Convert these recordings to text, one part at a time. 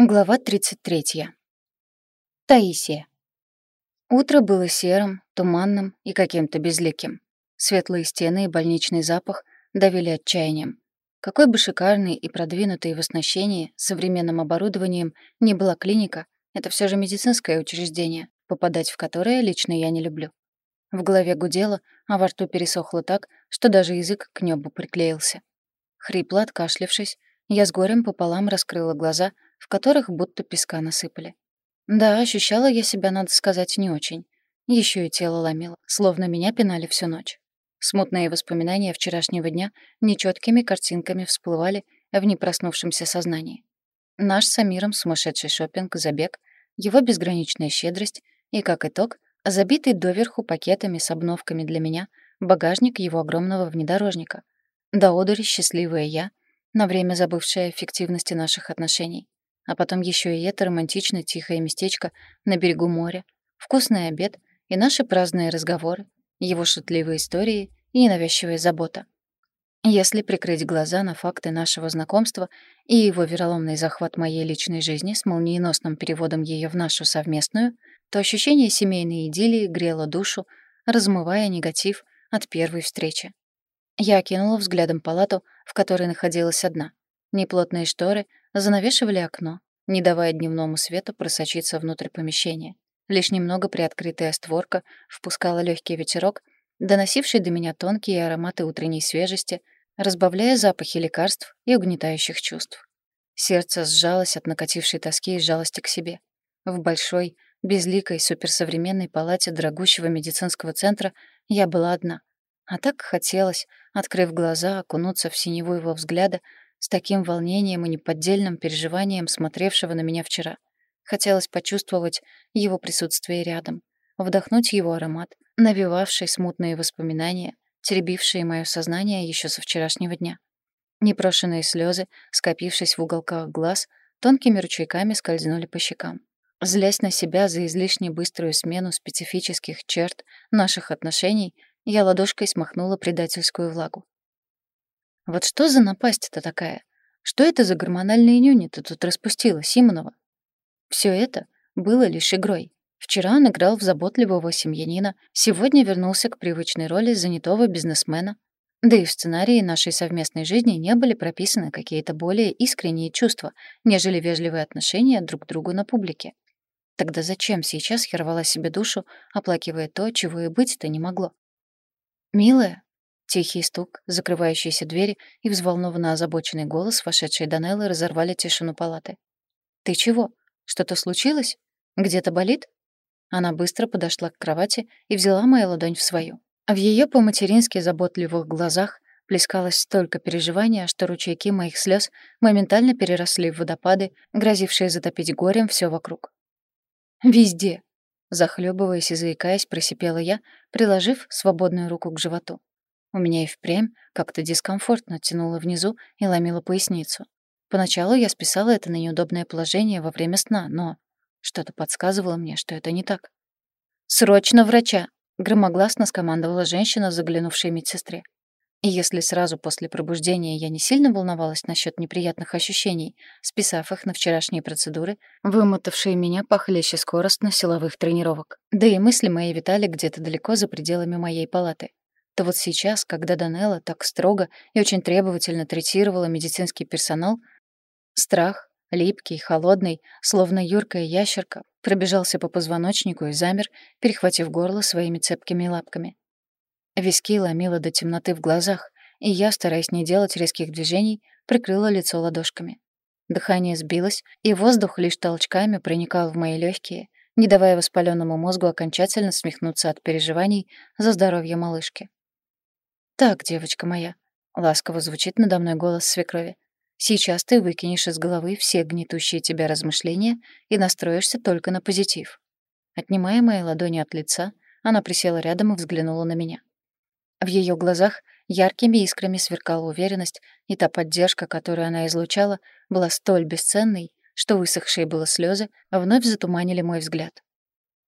Глава 33. Таисия. Утро было серым, туманным и каким-то безликим. Светлые стены и больничный запах давили отчаянием. Какой бы шикарной и продвинутой в оснащении современным оборудованием ни была клиника, это все же медицинское учреждение, попадать в которое лично я не люблю. В голове гудело, а во рту пересохло так, что даже язык к небу приклеился. Хрипло откашлившись, я с горем пополам раскрыла глаза — в которых будто песка насыпали. Да, ощущала я себя, надо сказать, не очень. Еще и тело ломило, словно меня пинали всю ночь. Смутные воспоминания вчерашнего дня нечеткими картинками всплывали в непроснувшемся сознании. Наш с Амиром сумасшедший шопинг, забег, его безграничная щедрость и, как итог, забитый доверху пакетами с обновками для меня багажник его огромного внедорожника. До одури счастливая я, на время забывшая эффективности наших отношений. А потом еще и это романтично тихое местечко на берегу моря, вкусный обед и наши праздные разговоры, его шутливые истории и ненавязчивая забота. Если прикрыть глаза на факты нашего знакомства и его вероломный захват моей личной жизни с молниеносным переводом ее в нашу совместную, то ощущение семейной идиллии грело душу, размывая негатив от первой встречи. Я окинула взглядом палату, в которой находилась одна. Неплотные шторы занавешивали окно, не давая дневному свету просочиться внутрь помещения. Лишь немного приоткрытая створка впускала легкий ветерок, доносивший до меня тонкие ароматы утренней свежести, разбавляя запахи лекарств и угнетающих чувств. Сердце сжалось от накатившей тоски и жалости к себе. В большой, безликой, суперсовременной палате дорогущего медицинского центра я была одна. А так хотелось, открыв глаза, окунуться в синеву его взгляда, с таким волнением и неподдельным переживанием смотревшего на меня вчера. Хотелось почувствовать его присутствие рядом, вдохнуть его аромат, навевавший смутные воспоминания, теребившие мое сознание еще со вчерашнего дня. Непрошенные слезы, скопившись в уголках глаз, тонкими ручейками скользнули по щекам. Злясь на себя за излишне быструю смену специфических черт наших отношений, я ладошкой смахнула предательскую влагу. Вот что за напасть-то такая? Что это за гормональные нюни ты тут распустила, Симонова? Все это было лишь игрой. Вчера он играл в заботливого семьянина, сегодня вернулся к привычной роли занятого бизнесмена. Да и в сценарии нашей совместной жизни не были прописаны какие-то более искренние чувства, нежели вежливые отношения друг к другу на публике. Тогда зачем сейчас я рвала себе душу, оплакивая то, чего и быть-то не могло? «Милая», Тихий стук, закрывающиеся двери и взволнованно озабоченный голос вошедшей Данеллы разорвали тишину палаты. «Ты чего? Что-то случилось? Где-то болит?» Она быстро подошла к кровати и взяла мою ладонь в свою. А в ее по-матерински заботливых глазах плескалось столько переживания, что ручейки моих слез моментально переросли в водопады, грозившие затопить горем все вокруг. «Везде!» Захлебываясь и заикаясь, просипела я, приложив свободную руку к животу. У меня и впрямь как-то дискомфортно тянуло внизу и ломило поясницу. Поначалу я списала это на неудобное положение во время сна, но что-то подсказывало мне, что это не так. «Срочно врача!» — громогласно скомандовала женщина, заглянувшая медсестре. И если сразу после пробуждения я не сильно волновалась насчет неприятных ощущений, списав их на вчерашние процедуры, вымотавшие меня похлеще скоростно силовых тренировок, да и мысли мои витали где-то далеко за пределами моей палаты, то вот сейчас, когда Данелла так строго и очень требовательно третировала медицинский персонал, страх, липкий, холодный, словно юркая ящерка, пробежался по позвоночнику и замер, перехватив горло своими цепкими лапками. Виски ломило до темноты в глазах, и я, стараясь не делать резких движений, прикрыла лицо ладошками. Дыхание сбилось, и воздух лишь толчками проникал в мои легкие, не давая воспаленному мозгу окончательно смехнуться от переживаний за здоровье малышки. «Так, девочка моя», — ласково звучит надо мной голос свекрови, «сейчас ты выкинешь из головы все гнетущие тебя размышления и настроишься только на позитив». Отнимая мои ладони от лица, она присела рядом и взглянула на меня. В ее глазах яркими искрами сверкала уверенность, и та поддержка, которую она излучала, была столь бесценной, что высохшие было слезы вновь затуманили мой взгляд.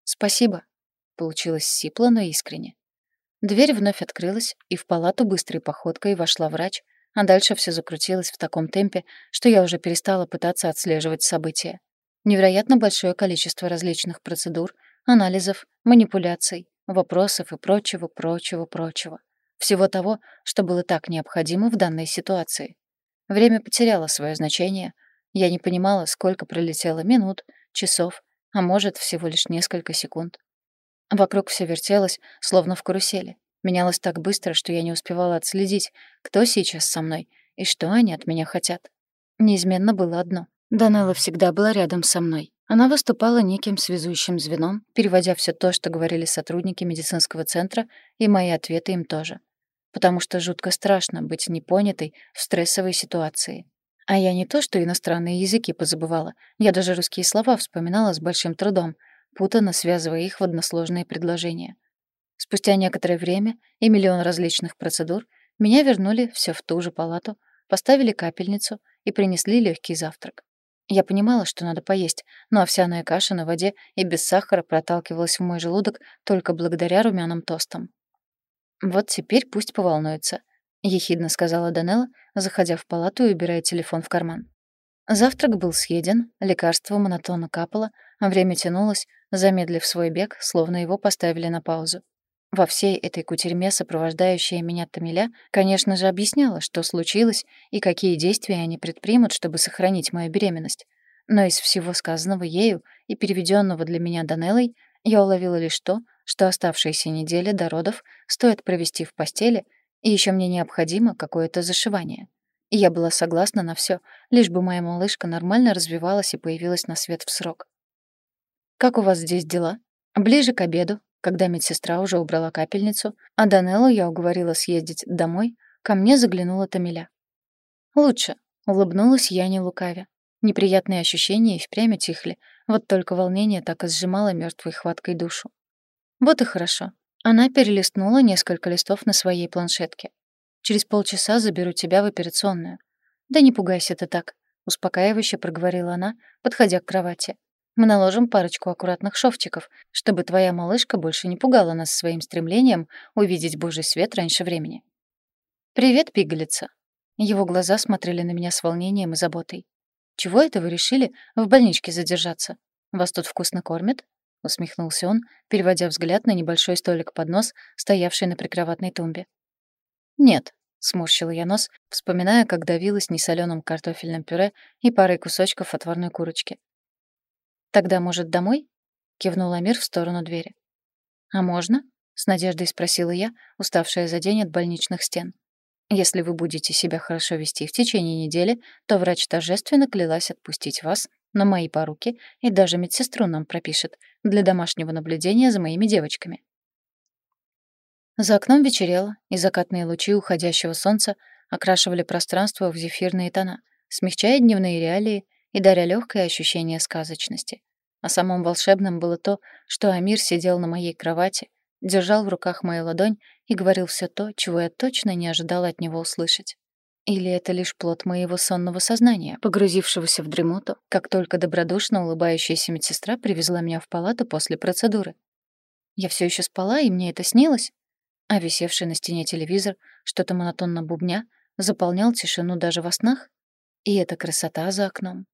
«Спасибо», — получилось сипло, но искренне. Дверь вновь открылась, и в палату быстрой походкой вошла врач, а дальше все закрутилось в таком темпе, что я уже перестала пытаться отслеживать события. Невероятно большое количество различных процедур, анализов, манипуляций, вопросов и прочего, прочего, прочего. Всего того, что было так необходимо в данной ситуации. Время потеряло свое значение. Я не понимала, сколько пролетело минут, часов, а может, всего лишь несколько секунд. Вокруг все вертелось, словно в карусели. Менялось так быстро, что я не успевала отследить, кто сейчас со мной и что они от меня хотят. Неизменно было одно. Данелла всегда была рядом со мной. Она выступала неким связующим звеном, переводя все то, что говорили сотрудники медицинского центра, и мои ответы им тоже. Потому что жутко страшно быть непонятой в стрессовой ситуации. А я не то, что иностранные языки позабывала, я даже русские слова вспоминала с большим трудом, путанно связывая их в односложные предложения. Спустя некоторое время и миллион различных процедур меня вернули все в ту же палату, поставили капельницу и принесли легкий завтрак. Я понимала, что надо поесть, но овсяная каша на воде и без сахара проталкивалась в мой желудок только благодаря румяным тостам. «Вот теперь пусть поволнуется», — ехидно сказала Данелла, заходя в палату и убирая телефон в карман. Завтрак был съеден, лекарство монотонно капало, время тянулось, замедлив свой бег, словно его поставили на паузу. Во всей этой кутерьме сопровождающая меня Тамиля, конечно же, объясняла, что случилось и какие действия они предпримут, чтобы сохранить мою беременность. Но из всего сказанного ею и переведенного для меня Данеллой я уловила лишь то, что оставшиеся недели до родов стоит провести в постели, и еще мне необходимо какое-то зашивание. И я была согласна на все, лишь бы моя малышка нормально развивалась и появилась на свет в срок. «Как у вас здесь дела?» Ближе к обеду когда медсестра уже убрала капельницу, а Данеллу я уговорила съездить домой, ко мне заглянула Тамиля. «Лучше», — улыбнулась я не лукавя. Неприятные ощущения и впрямь утихли, вот только волнение так и сжимало мертвой хваткой душу. Вот и хорошо. Она перелистнула несколько листов на своей планшетке. «Через полчаса заберу тебя в операционную». «Да не пугайся ты так», — успокаивающе проговорила она, подходя к кровати. Мы наложим парочку аккуратных шовчиков, чтобы твоя малышка больше не пугала нас своим стремлением увидеть божий свет раньше времени. «Привет, пигалица». Его глаза смотрели на меня с волнением и заботой. «Чего это вы решили в больничке задержаться? Вас тут вкусно кормят?» — усмехнулся он, переводя взгляд на небольшой столик под нос, стоявший на прикроватной тумбе. «Нет», — сморщила я нос, вспоминая, как давилась несолёным картофельным пюре и парой кусочков отварной курочки. «Тогда, может, домой?» — кивнул Амир в сторону двери. «А можно?» — с надеждой спросила я, уставшая за день от больничных стен. «Если вы будете себя хорошо вести в течение недели, то врач торжественно клялась отпустить вас на мои поруки и даже медсестру нам пропишет для домашнего наблюдения за моими девочками». За окном вечерело, и закатные лучи уходящего солнца окрашивали пространство в зефирные тона, смягчая дневные реалии и даря легкое ощущение сказочности. А самым волшебным было то, что Амир сидел на моей кровати, держал в руках мою ладонь и говорил все то, чего я точно не ожидала от него услышать. Или это лишь плод моего сонного сознания, погрузившегося в дремоту, как только добродушно улыбающаяся медсестра привезла меня в палату после процедуры. Я все еще спала, и мне это снилось? А висевший на стене телевизор, что-то монотонно бубня, заполнял тишину даже во снах? И эта красота за окном.